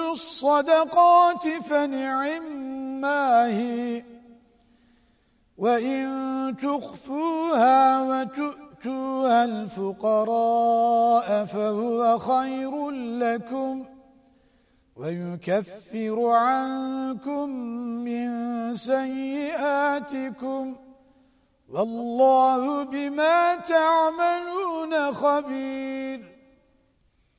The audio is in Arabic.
الصدقات فنعما هي. وإن تخفوها وتؤتوها الفقراء فهو خير لكم ويكفر عنكم من سيئاتكم والله بما تعملون خبير.